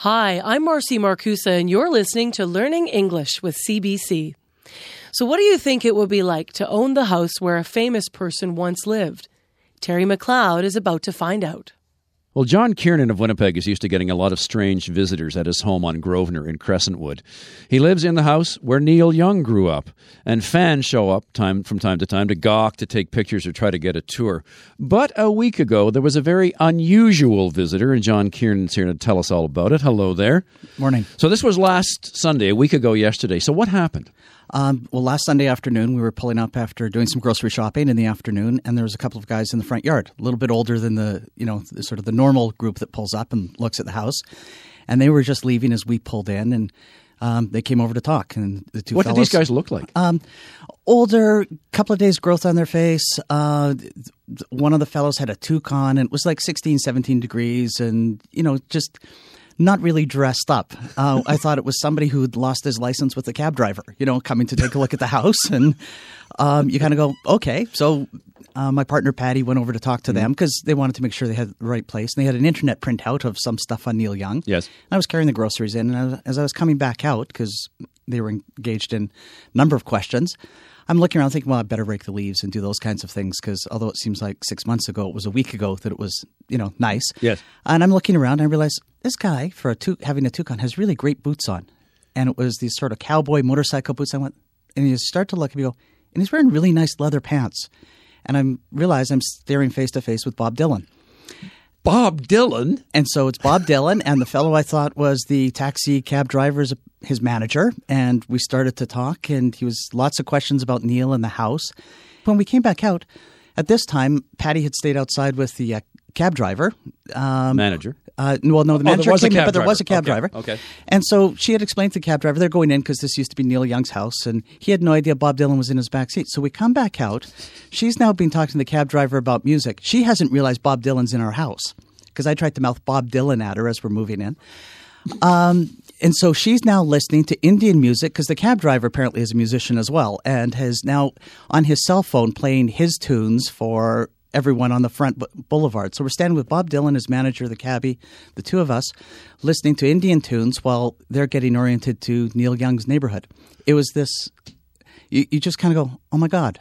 Hi, I'm Marcy Marcusa, and you're listening to Learning English with CBC. So, what do you think it would be like to own the house where a famous person once lived? Terry McLeod is about to find out. Well, John Kiernan of Winnipeg is used to getting a lot of strange visitors at his home on Grosvenor in Crescentwood. He lives in the house where Neil Young grew up, and fans show up time from time to time to gawk, to take pictures, or try to get a tour. But a week ago, there was a very unusual visitor, and John Kiernan's here to tell us all about it. Hello there. Morning. So this was last Sunday, a week ago yesterday. So what happened? Um, well, last Sunday afternoon, we were pulling up after doing some grocery shopping in the afternoon, and there was a couple of guys in the front yard, a little bit older than the you know sort of the normal group that pulls up and looks at the house, and they were just leaving as we pulled in, and um, they came over to talk. And the two What did these guys look like? Um, older, couple of days growth on their face. Uh, one of the fellows had a toucan, and it was like 16, 17 degrees, and you know just not really dressed up. Uh, I thought it was somebody who'd lost his license with a cab driver, you know, coming to take a look at the house. And um, you kind of go, okay. So uh, my partner Patty went over to talk to them because they wanted to make sure they had the right place. And they had an internet printout of some stuff on Neil Young. Yes. And I was carrying the groceries in, and I as I was coming back out, because they were engaged in a number of questions, I'm looking around thinking, well, I better rake the leaves and do those kinds of things because although it seems like six months ago, it was a week ago that it was, you know, nice. Yes. And I'm looking around and I realize this guy, for a having a toucan, has really great boots on. And it was these sort of cowboy motorcycle boots. I went, and you start to look and you go, and he's wearing really nice leather pants. And I realize I'm staring face to face with Bob Dylan. Bob Dylan. And so it's Bob Dylan, and the fellow I thought was the taxi cab driver's his manager. And we started to talk, and he was lots of questions about Neil and the house. When we came back out, at this time, Patty had stayed outside with the uh, cab driver. Um, Manager. uh, well, no, the Oh, manager a came in, but there was a cab Okay, driver. okay. And so she had explained to the cab driver they're going in because this used to be Neil Young's house, and he had no idea Bob Dylan was in his back seat. So we come back out. She's now been talking to the cab driver about music. She hasn't realized Bob Dylan's in our house because I tried to mouth Bob Dylan at her as we're moving in. Um, and so she's now listening to Indian music because the cab driver apparently is a musician as well, and has now on his cell phone playing his tunes for everyone on the front boulevard. So we're standing with Bob Dylan, his manager, the cabbie, the two of us, listening to Indian tunes while they're getting oriented to Neil Young's neighborhood. It was this. You, you just kind of go, oh my god.